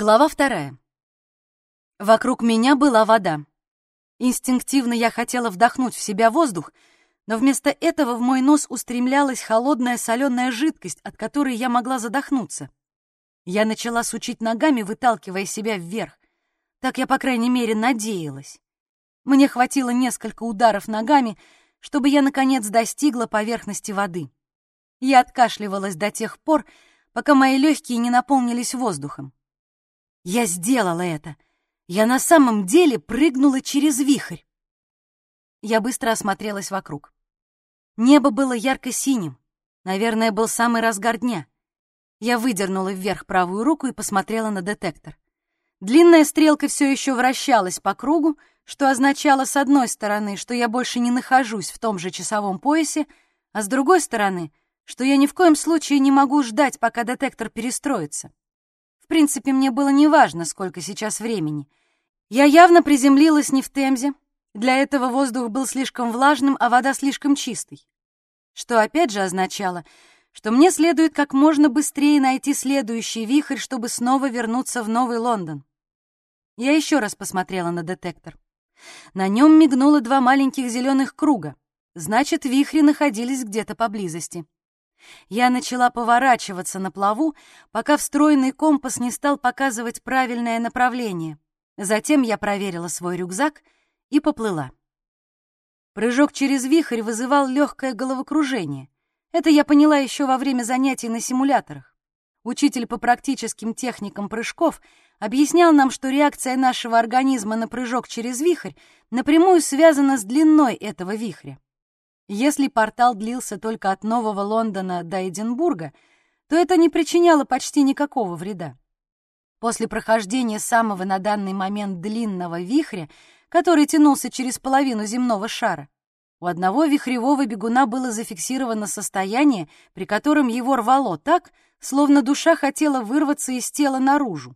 Глава вторая. Вокруг меня была вода. Инстинктивно я хотела вдохнуть в себя воздух, но вместо этого в мой нос устремлялась холодная соленая жидкость, от которой я могла задохнуться. Я начала сучить ногами, выталкивая себя вверх. Так я, по крайней мере, надеялась. Мне хватило несколько ударов ногами, чтобы я, наконец, достигла поверхности воды. Я откашливалась до тех пор, пока мои легкие не наполнились воздухом. Я сделала это. Я на самом деле прыгнула через вихрь. Я быстро осмотрелась вокруг. Небо было ярко-синим. Наверное, был самый разгар дня. Я выдернула вверх правую руку и посмотрела на детектор. Длинная стрелка все еще вращалась по кругу, что означало, с одной стороны, что я больше не нахожусь в том же часовом поясе, а с другой стороны, что я ни в коем случае не могу ждать, пока детектор перестроится. В принципе, мне было неважно, сколько сейчас времени. Я явно приземлилась не в Темзе. Для этого воздух был слишком влажным, а вода слишком чистой. Что опять же означало, что мне следует как можно быстрее найти следующий вихрь, чтобы снова вернуться в Новый Лондон. Я еще раз посмотрела на детектор. На нем мигнуло два маленьких зеленых круга. Значит, вихри находились где-то поблизости. Я начала поворачиваться на плаву, пока встроенный компас не стал показывать правильное направление. Затем я проверила свой рюкзак и поплыла. Прыжок через вихрь вызывал легкое головокружение. Это я поняла еще во время занятий на симуляторах. Учитель по практическим техникам прыжков объяснял нам, что реакция нашего организма на прыжок через вихрь напрямую связана с длиной этого вихря. Если портал длился только от Нового Лондона до Эдинбурга, то это не причиняло почти никакого вреда. После прохождения самого на данный момент длинного вихря, который тянулся через половину земного шара, у одного вихревого бегуна было зафиксировано состояние, при котором его рвало так, словно душа хотела вырваться из тела наружу.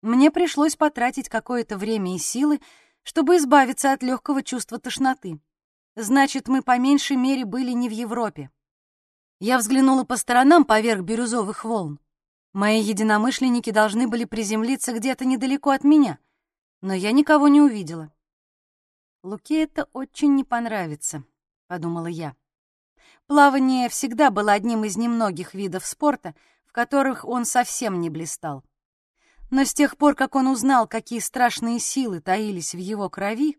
Мне пришлось потратить какое-то время и силы, чтобы избавиться от легкого чувства тошноты. Значит, мы по меньшей мере были не в Европе. Я взглянула по сторонам поверх бирюзовых волн. Мои единомышленники должны были приземлиться где-то недалеко от меня, но я никого не увидела. «Луке это очень не понравится», — подумала я. Плавание всегда было одним из немногих видов спорта, в которых он совсем не блистал. Но с тех пор, как он узнал, какие страшные силы таились в его крови,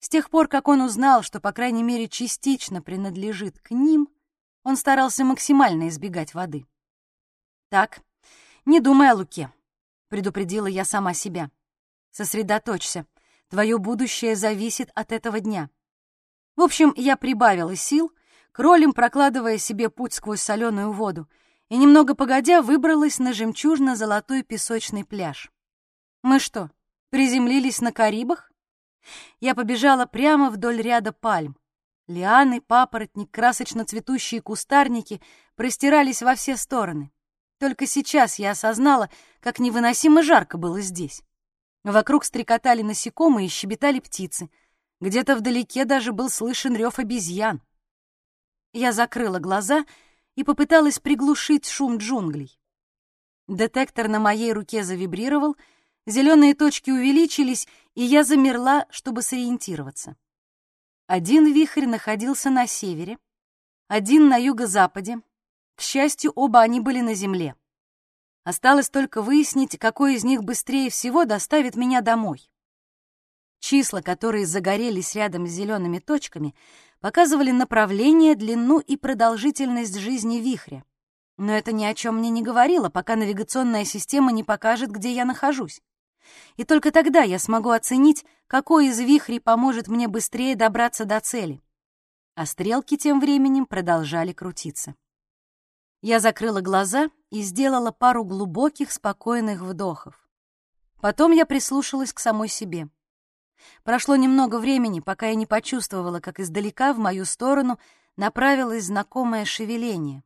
с тех пор, как он узнал, что, по крайней мере, частично принадлежит к ним, он старался максимально избегать воды. «Так, не думай о Луке», — предупредила я сама себя. «Сосредоточься. Твое будущее зависит от этого дня. В общем, я прибавила сил, кролем прокладывая себе путь сквозь соленую воду, и немного погодя выбралась на жемчужно-золотой песочный пляж. Мы что, приземлились на Карибах? Я побежала прямо вдоль ряда пальм. Лианы, папоротник, красочно цветущие кустарники простирались во все стороны. Только сейчас я осознала, как невыносимо жарко было здесь. Вокруг стрекотали насекомые и щебетали птицы. Где-то вдалеке даже был слышен рев обезьян. Я закрыла глаза и попыталась приглушить шум джунглей. Детектор на моей руке завибрировал, зеленые точки увеличились, и я замерла, чтобы сориентироваться. Один вихрь находился на севере, один на юго-западе. К счастью, оба они были на земле. Осталось только выяснить, какой из них быстрее всего доставит меня домой. Числа, которые загорелись рядом с зелеными точками, показывали направление, длину и продолжительность жизни вихря. Но это ни о чем мне не говорило, пока навигационная система не покажет, где я нахожусь. И только тогда я смогу оценить, какой из вихрей поможет мне быстрее добраться до цели. А стрелки тем временем продолжали крутиться. Я закрыла глаза и сделала пару глубоких, спокойных вдохов. Потом я прислушалась к самой себе. Прошло немного времени, пока я не почувствовала, как издалека в мою сторону направилось знакомое шевеление.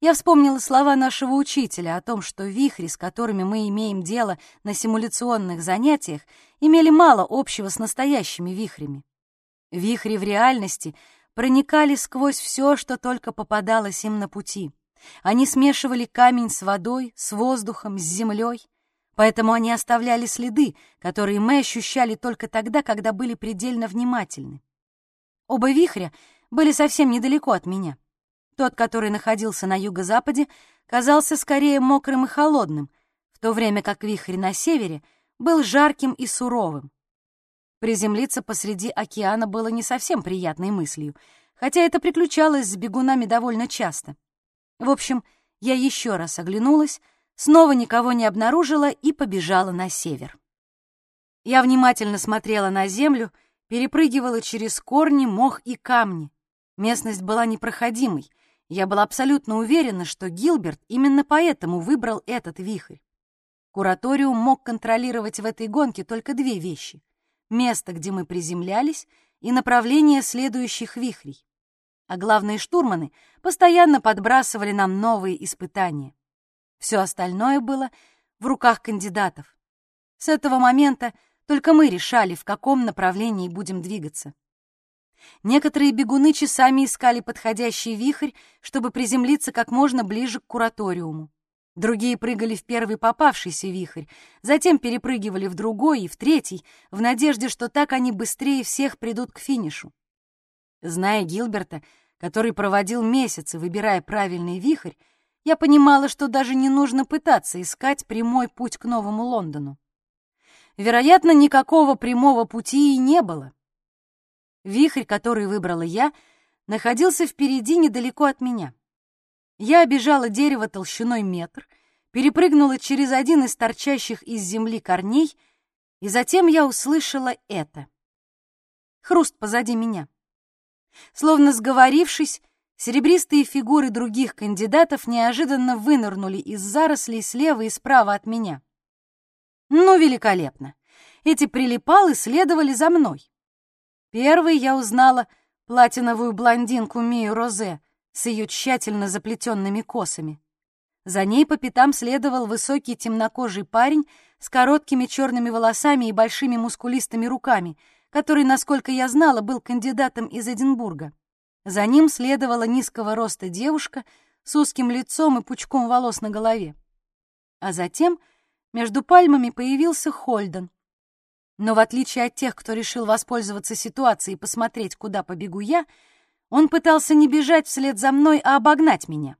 Я вспомнила слова нашего учителя о том, что вихри, с которыми мы имеем дело на симуляционных занятиях, имели мало общего с настоящими вихрями. Вихри в реальности проникали сквозь все, что только попадалось им на пути. Они смешивали камень с водой, с воздухом, с землей. Поэтому они оставляли следы, которые мы ощущали только тогда, когда были предельно внимательны. Оба вихря были совсем недалеко от меня. Тот, который находился на юго-западе, казался скорее мокрым и холодным, в то время как вихрь на севере был жарким и суровым. Приземлиться посреди океана было не совсем приятной мыслью, хотя это приключалось с бегунами довольно часто. В общем, я еще раз оглянулась, снова никого не обнаружила и побежала на север. Я внимательно смотрела на землю, перепрыгивала через корни, мох и камни. Местность была непроходимой. Я была абсолютно уверена, что Гилберт именно поэтому выбрал этот вихрь. Кураториум мог контролировать в этой гонке только две вещи — место, где мы приземлялись, и направление следующих вихрей. А главные штурманы постоянно подбрасывали нам новые испытания. Все остальное было в руках кандидатов. С этого момента только мы решали, в каком направлении будем двигаться. Некоторые бегуны часами искали подходящий вихрь, чтобы приземлиться как можно ближе к кураториуму. Другие прыгали в первый попавшийся вихрь, затем перепрыгивали в другой и в третий, в надежде, что так они быстрее всех придут к финишу. Зная Гилберта, который проводил месяцы, выбирая правильный вихрь, я понимала, что даже не нужно пытаться искать прямой путь к Новому Лондону. Вероятно, никакого прямого пути и не было. Вихрь, который выбрала я, находился впереди недалеко от меня. Я обежала дерево толщиной метр, перепрыгнула через один из торчащих из земли корней, и затем я услышала это. Хруст позади меня. Словно сговорившись, Серебристые фигуры других кандидатов неожиданно вынырнули из зарослей слева и справа от меня. Ну, великолепно! Эти прилипалы следовали за мной. Первой я узнала платиновую блондинку Мию Розе с ее тщательно заплетенными косами. За ней по пятам следовал высокий темнокожий парень с короткими черными волосами и большими мускулистыми руками, который, насколько я знала, был кандидатом из Эдинбурга. За ним следовала низкого роста девушка с узким лицом и пучком волос на голове. А затем между пальмами появился Хольден. Но в отличие от тех, кто решил воспользоваться ситуацией и посмотреть, куда побегу я, он пытался не бежать вслед за мной, а обогнать меня.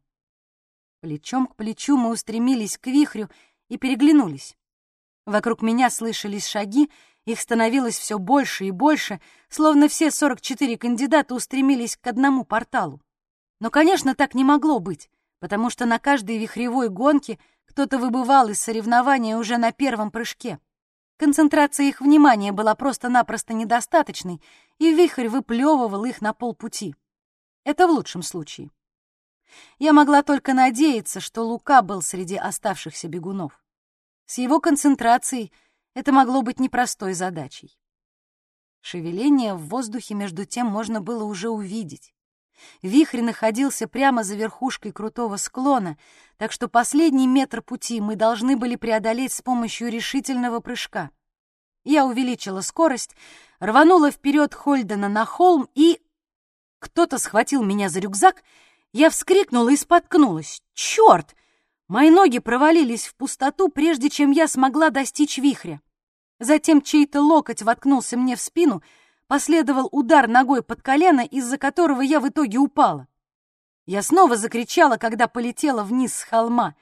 Плечом к плечу мы устремились к вихрю и переглянулись. Вокруг меня слышались шаги, их становилось все больше и больше, словно все 44 кандидата устремились к одному порталу. Но, конечно, так не могло быть, потому что на каждой вихревой гонке кто-то выбывал из соревнования уже на первом прыжке. Концентрация их внимания была просто-напросто недостаточной, и вихрь выплевывал их на полпути. Это в лучшем случае. Я могла только надеяться, что Лука был среди оставшихся бегунов. С его концентрацией — это могло быть непростой задачей. Шевеление в воздухе между тем можно было уже увидеть. Вихрь находился прямо за верхушкой крутого склона, так что последний метр пути мы должны были преодолеть с помощью решительного прыжка. Я увеличила скорость, рванула вперед Хольдена на холм и... Кто-то схватил меня за рюкзак, я вскрикнула и споткнулась. «Черт! Мои ноги провалились в пустоту, прежде чем я смогла достичь вихря. Затем чей-то локоть воткнулся мне в спину, последовал удар ногой под колено, из-за которого я в итоге упала. Я снова закричала, когда полетела вниз с холма.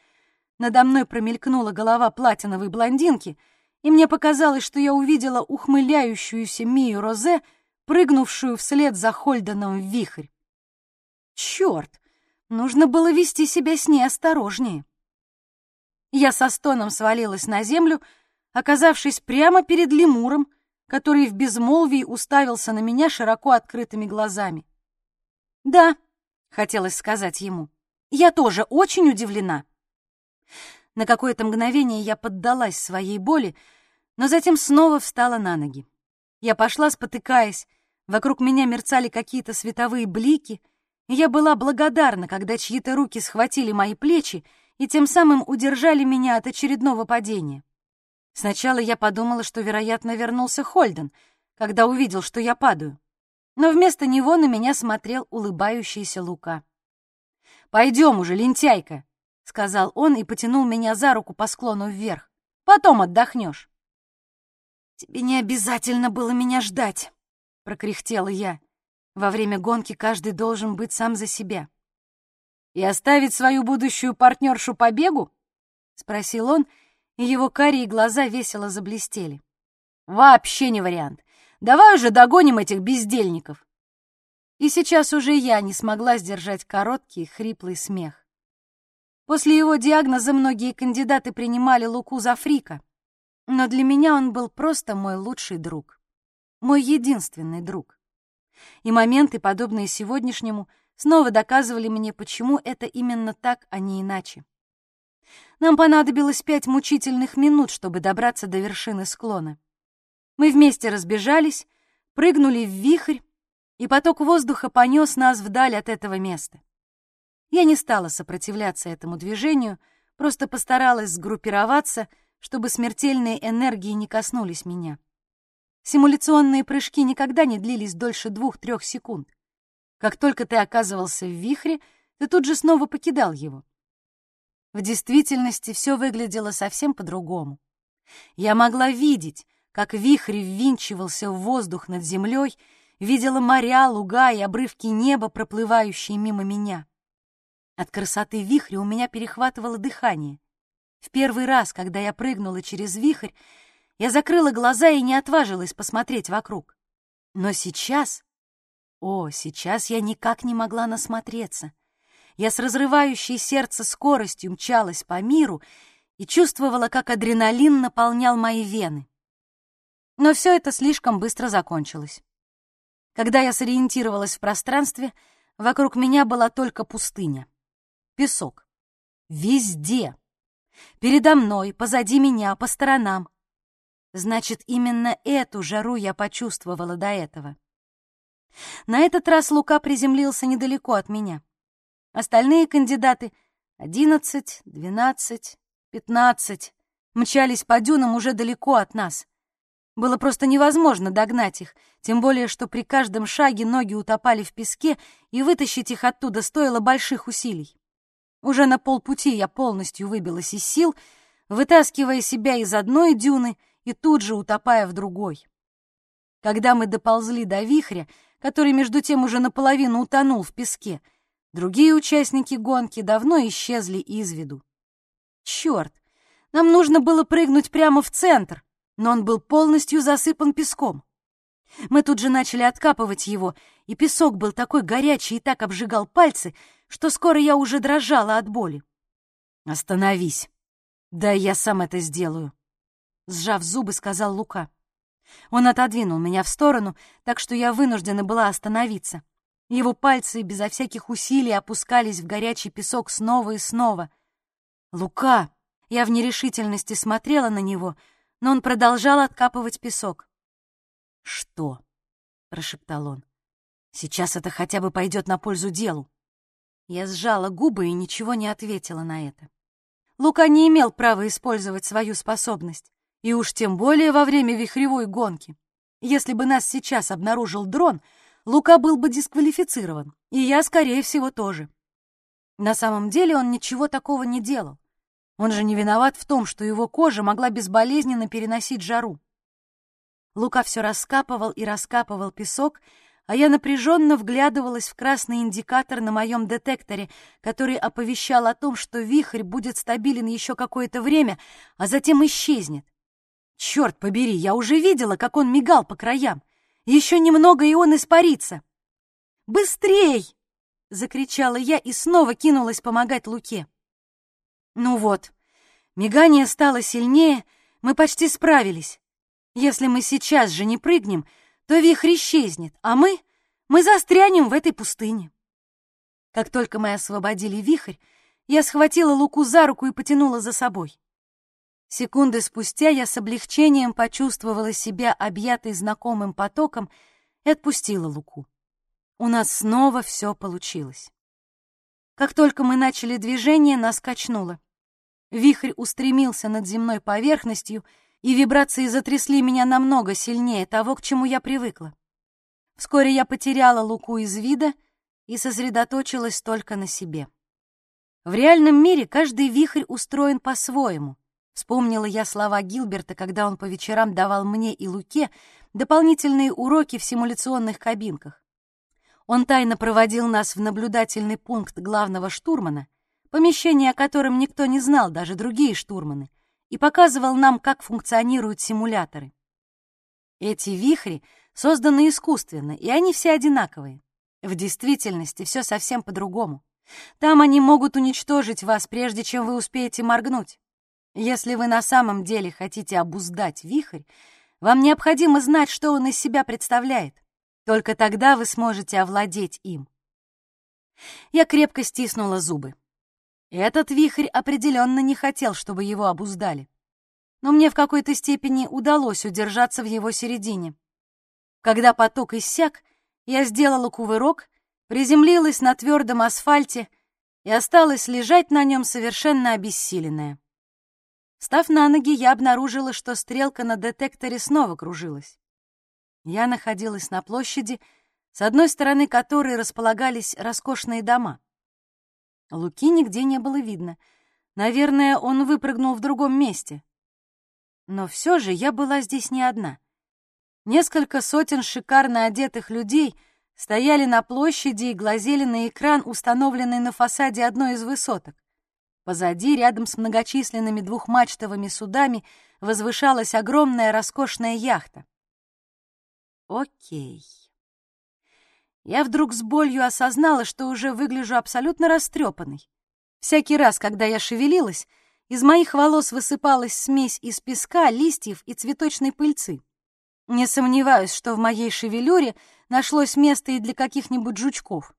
Надо мной промелькнула голова платиновой блондинки, и мне показалось, что я увидела ухмыляющуюся Мию Розе, прыгнувшую вслед за Хольденом в вихрь. Черт! Нужно было вести себя с ней осторожнее. Я со стоном свалилась на землю, оказавшись прямо перед лемуром, который в безмолвии уставился на меня широко открытыми глазами. «Да», — хотелось сказать ему, — «я тоже очень удивлена». На какое-то мгновение я поддалась своей боли, но затем снова встала на ноги. Я пошла, спотыкаясь, вокруг меня мерцали какие-то световые блики, и я была благодарна, когда чьи-то руки схватили мои плечи и тем самым удержали меня от очередного падения. Сначала я подумала, что, вероятно, вернулся Хольден, когда увидел, что я падаю. Но вместо него на меня смотрел улыбающийся Лука. «Пойдем уже, лентяйка!» — сказал он и потянул меня за руку по склону вверх. Потом отдохнешь. «Тебе не обязательно было меня ждать», — прокряхтела я. «Во время гонки каждый должен быть сам за себя». «И оставить свою будущую партнершу по бегу?» — спросил он, его карие глаза весело заблестели. «Вообще не вариант. Давай уже догоним этих бездельников». И сейчас уже я не смогла сдержать короткий, хриплый смех. После его диагноза многие кандидаты принимали Луку за фрика, но для меня он был просто мой лучший друг, мой единственный друг. И моменты, подобные сегодняшнему, снова доказывали мне, почему это именно так, а не иначе. Нам понадобилось пять мучительных минут, чтобы добраться до вершины склона. Мы вместе разбежались, прыгнули в вихрь, и поток воздуха понес нас вдаль от этого места. Я не стала сопротивляться этому движению, просто постаралась сгруппироваться, чтобы смертельные энергии не коснулись меня. Симуляционные прыжки никогда не длились дольше двух-трех секунд. Как только ты оказывался в вихре, ты тут же снова покидал его. В действительности все выглядело совсем по-другому. Я могла видеть, как вихрь ввинчивался в воздух над землей, видела моря, луга и обрывки неба, проплывающие мимо меня. От красоты вихря у меня перехватывало дыхание. В первый раз, когда я прыгнула через вихрь, я закрыла глаза и не отважилась посмотреть вокруг. Но сейчас... О, сейчас я никак не могла насмотреться. Я с разрывающей сердце скоростью мчалась по миру и чувствовала, как адреналин наполнял мои вены. Но все это слишком быстро закончилось. Когда я сориентировалась в пространстве, вокруг меня была только пустыня. Песок. Везде. Передо мной, позади меня, по сторонам. Значит, именно эту жару я почувствовала до этого. На этот раз Лука приземлился недалеко от меня. Остальные кандидаты — одиннадцать, двенадцать, пятнадцать — мчались по дюнам уже далеко от нас. Было просто невозможно догнать их, тем более, что при каждом шаге ноги утопали в песке, и вытащить их оттуда стоило больших усилий. Уже на полпути я полностью выбилась из сил, вытаскивая себя из одной дюны и тут же утопая в другой. Когда мы доползли до вихря, который между тем уже наполовину утонул в песке, другие участники гонки давно исчезли из виду. Черт, нам нужно было прыгнуть прямо в центр, но он был полностью засыпан песком. Мы тут же начали откапывать его, и песок был такой горячий и так обжигал пальцы, что скоро я уже дрожала от боли. «Остановись! Да я сам это сделаю!» Сжав зубы, сказал Лука. Он отодвинул меня в сторону, так что я вынуждена была остановиться. Его пальцы безо всяких усилий опускались в горячий песок снова и снова. «Лука!» Я в нерешительности смотрела на него, но он продолжал откапывать песок. «Что?» — прошептал он. «Сейчас это хотя бы пойдет на пользу делу». Я сжала губы и ничего не ответила на это. Лука не имел права использовать свою способность, и уж тем более во время вихревой гонки. Если бы нас сейчас обнаружил дрон, Лука был бы дисквалифицирован, и я, скорее всего, тоже. На самом деле он ничего такого не делал. Он же не виноват в том, что его кожа могла безболезненно переносить жару. Лука все раскапывал и раскапывал песок, а я напряженно вглядывалась в красный индикатор на моем детекторе, который оповещал о том, что вихрь будет стабилен еще какое-то время, а затем исчезнет. Черт побери, я уже видела, как он мигал по краям. Еще немного, и он испарится. «Быстрей!» — закричала я и снова кинулась помогать Луке. Ну вот, мигание стало сильнее, мы почти справились. Если мы сейчас же не прыгнем, то вихрь исчезнет, а мы, мы застрянем в этой пустыне. Как только мы освободили вихрь, я схватила Луку за руку и потянула за собой. Секунды спустя я с облегчением почувствовала себя объятой знакомым потоком и отпустила Луку. У нас снова все получилось. Как только мы начали движение, нас качнуло. Вихрь устремился над земной поверхностью — и вибрации затрясли меня намного сильнее того, к чему я привыкла. Вскоре я потеряла Луку из вида и сосредоточилась только на себе. В реальном мире каждый вихрь устроен по-своему, Вспомнила я слова Гилберта, когда он по вечерам давал мне и Луке дополнительные уроки в симуляционных кабинках. Он тайно проводил нас в наблюдательный пункт главного штурмана, помещение о котором никто не знал, даже другие штурманы, и показывал нам, как функционируют симуляторы. Эти вихри созданы искусственно, и они все одинаковые. В действительности все совсем по-другому. Там они могут уничтожить вас, прежде чем вы успеете моргнуть. Если вы на самом деле хотите обуздать вихрь, вам необходимо знать, что он из себя представляет. Только тогда вы сможете овладеть им. Я крепко стиснула зубы. Этот вихрь определенно не хотел, чтобы его обуздали. Но мне в какой-то степени удалось удержаться в его середине. Когда поток иссяк, я сделала кувырок, приземлилась на твердом асфальте и осталась лежать на нем совершенно обессиленная. Став на ноги, я обнаружила, что стрелка на детекторе снова кружилась. Я находилась на площади, с одной стороны которой располагались роскошные дома. Луки нигде не было видно. Наверное, он выпрыгнул в другом месте. Но все же я была здесь не одна. Несколько сотен шикарно одетых людей стояли на площади и глазели на экран, установленный на фасаде одной из высоток. Позади, рядом с многочисленными двухмачтовыми судами, возвышалась огромная роскошная яхта. Окей. Я вдруг с болью осознала, что уже выгляжу абсолютно растрепанной. Всякий раз, когда я шевелилась, из моих волос высыпалась смесь из песка, листьев и цветочной пыльцы. Не сомневаюсь, что в моей шевелюре нашлось место и для каких-нибудь жучков.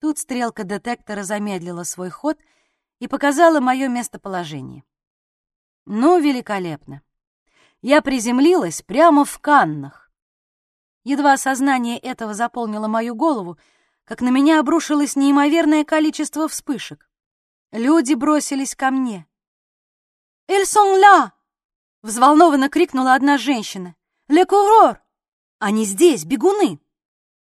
Тут стрелка детектора замедлила свой ход — и показала мое местоположение. Ну, великолепно. Я приземлилась прямо в Каннах. Едва осознание этого заполнило мою голову, как на меня обрушилось неимоверное количество вспышек. Люди бросились ко мне. «Эль сон ля!» — взволнованно крикнула одна женщина. «Ле курор!» «Они здесь, бегуны!»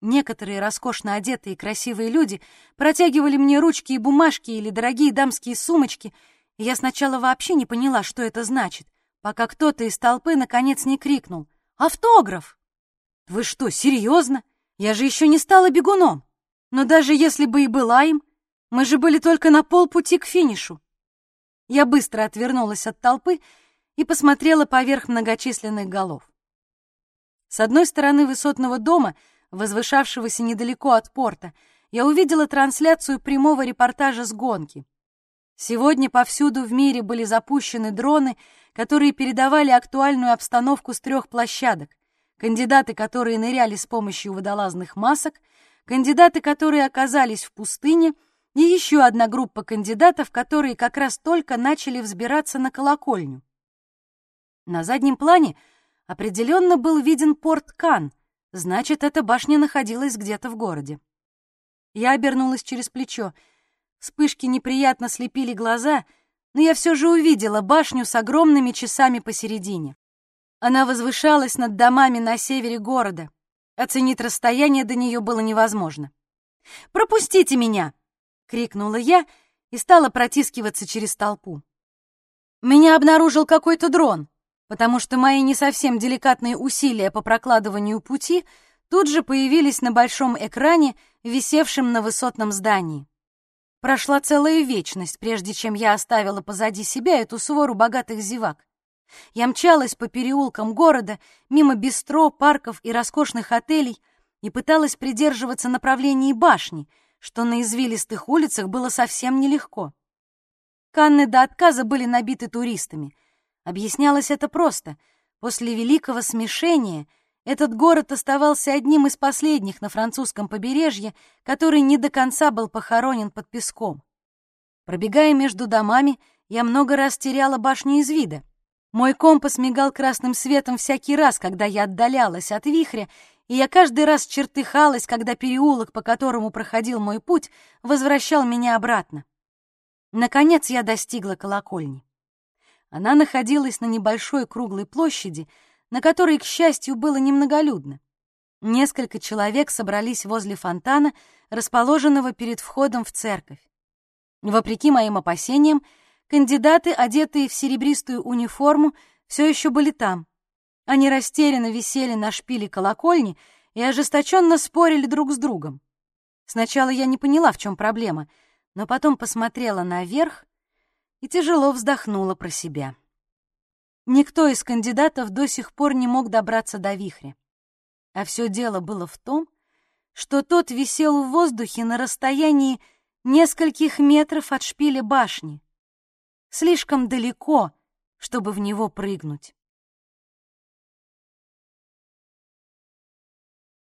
Некоторые роскошно одетые красивые люди протягивали мне ручки и бумажки или дорогие дамские сумочки, и я сначала вообще не поняла, что это значит, пока кто-то из толпы наконец не крикнул «Автограф!» «Вы что, серьезно? Я же еще не стала бегуном! Но даже если бы и была им, мы же были только на полпути к финишу!» Я быстро отвернулась от толпы и посмотрела поверх многочисленных голов. С одной стороны высотного дома — возвышавшегося недалеко от порта, я увидела трансляцию прямого репортажа с гонки. Сегодня повсюду в мире были запущены дроны, которые передавали актуальную обстановку с трех площадок. Кандидаты, которые ныряли с помощью водолазных масок, кандидаты, которые оказались в пустыне, и еще одна группа кандидатов, которые как раз только начали взбираться на колокольню. На заднем плане определенно был виден порт Кан — Значит, эта башня находилась где-то в городе. Я обернулась через плечо. Вспышки неприятно слепили глаза, но я все же увидела башню с огромными часами посередине. Она возвышалась над домами на севере города. Оценить расстояние до нее было невозможно. «Пропустите меня!» — крикнула я и стала протискиваться через толпу. Меня обнаружил какой-то дрон потому что мои не совсем деликатные усилия по прокладыванию пути тут же появились на большом экране, висевшем на высотном здании. Прошла целая вечность, прежде чем я оставила позади себя эту свору богатых зевак. Я мчалась по переулкам города, мимо бистро, парков и роскошных отелей и пыталась придерживаться направлений башни, что на извилистых улицах было совсем нелегко. Канны до отказа были набиты туристами — Объяснялось это просто. После Великого Смешения этот город оставался одним из последних на французском побережье, который не до конца был похоронен под песком. Пробегая между домами, я много раз теряла башню из вида. Мой компас мигал красным светом всякий раз, когда я отдалялась от вихря, и я каждый раз чертыхалась, когда переулок, по которому проходил мой путь, возвращал меня обратно. Наконец я достигла колокольни. Она находилась на небольшой круглой площади, на которой, к счастью, было немноголюдно. Несколько человек собрались возле фонтана, расположенного перед входом в церковь. Вопреки моим опасениям, Кандидаты, одетые в серебристую униформу, все еще были там. Они растерянно висели на шпиле колокольни и ожесточенно спорили друг с другом. Сначала я не поняла, в чем проблема, но потом посмотрела наверх и тяжело вздохнула про себя. Никто из кандидатов до сих пор не мог добраться до вихря. А все дело было в том, что тот висел в воздухе на расстоянии нескольких метров от шпиля башни, слишком далеко, чтобы в него прыгнуть.